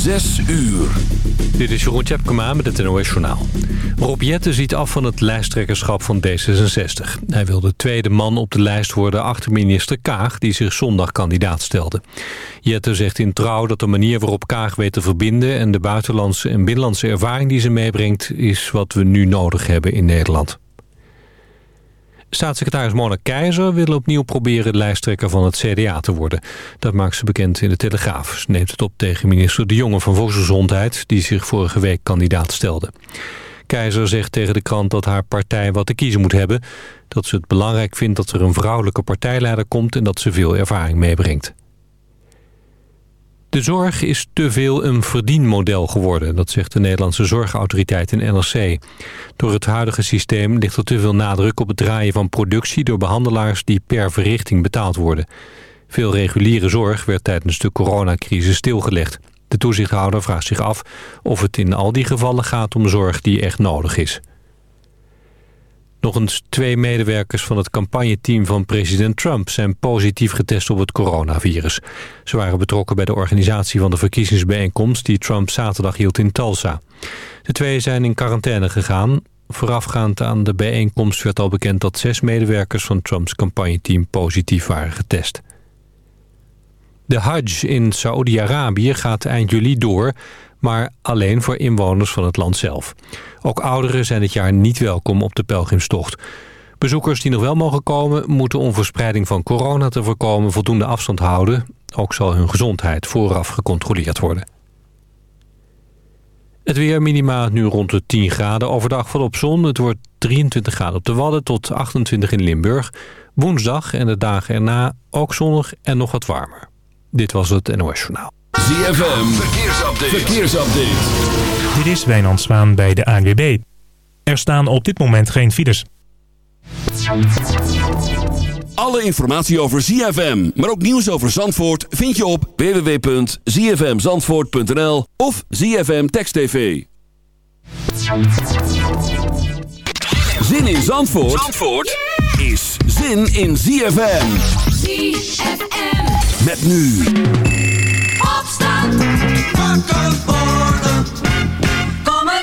Zes uur. Dit is Jeroen Tjepkema met het NOS Journaal. Rob Jetten ziet af van het lijsttrekkerschap van D66. Hij wil de tweede man op de lijst worden achter minister Kaag... die zich zondag kandidaat stelde. Jetten zegt in Trouw dat de manier waarop Kaag weet te verbinden... en de buitenlandse en binnenlandse ervaring die ze meebrengt... is wat we nu nodig hebben in Nederland. Staatssecretaris Mona Keizer wil opnieuw proberen lijsttrekker van het CDA te worden. Dat maakt ze bekend in de Telegraaf. Ze neemt het op tegen minister De Jonge van Volksgezondheid... die zich vorige week kandidaat stelde. Keizer zegt tegen de krant dat haar partij wat te kiezen moet hebben. Dat ze het belangrijk vindt dat er een vrouwelijke partijleider komt... en dat ze veel ervaring meebrengt. De zorg is te veel een verdienmodel geworden, dat zegt de Nederlandse Zorgautoriteit in NRC. Door het huidige systeem ligt er te veel nadruk op het draaien van productie door behandelaars die per verrichting betaald worden. Veel reguliere zorg werd tijdens de coronacrisis stilgelegd. De toezichthouder vraagt zich af of het in al die gevallen gaat om zorg die echt nodig is. Nog eens twee medewerkers van het campagneteam van president Trump... zijn positief getest op het coronavirus. Ze waren betrokken bij de organisatie van de verkiezingsbijeenkomst... die Trump zaterdag hield in Tulsa. De twee zijn in quarantaine gegaan. Voorafgaand aan de bijeenkomst werd al bekend... dat zes medewerkers van Trumps campagneteam positief waren getest. De Hajj in Saoedi-Arabië gaat eind juli door maar alleen voor inwoners van het land zelf. Ook ouderen zijn dit jaar niet welkom op de pelgrimstocht. Bezoekers die nog wel mogen komen... moeten om verspreiding van corona te voorkomen voldoende afstand houden. Ook zal hun gezondheid vooraf gecontroleerd worden. Het weer minima nu rond de 10 graden. Overdag op zon. Het wordt 23 graden op de Wadden tot 28 in Limburg. Woensdag en de dagen erna ook zonnig en nog wat warmer. Dit was het NOS Journaal. ZFM, verkeersupdate. verkeersupdate. Dit is Wijnand Zwaan bij de ANWB. Er staan op dit moment geen files. Alle informatie over ZFM, maar ook nieuws over Zandvoort... vind je op www.zfmzandvoort.nl of ZFM Text TV. Zin in Zandvoort, Zandvoort is zin in ZFM. ZFM. Met nu... Wakker worden. Kom maar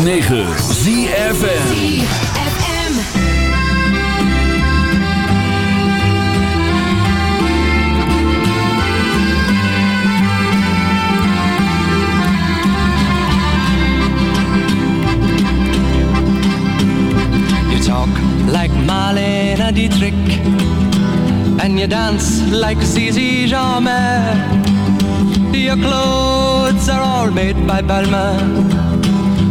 106.9 ZFN Like Marlena Dietrich And you dance like Zizi Jamais Your clothes are all made by Balmain.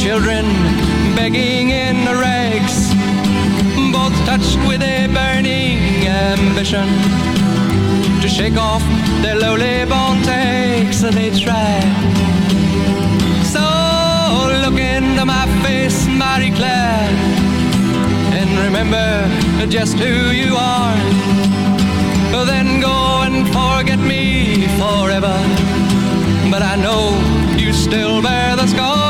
children begging in rags, both touched with a burning ambition to shake off their lowly born takes and they try. So look into my face, Marie Claire, and remember just who you are. Then go and forget me forever. But I know you still bear the scar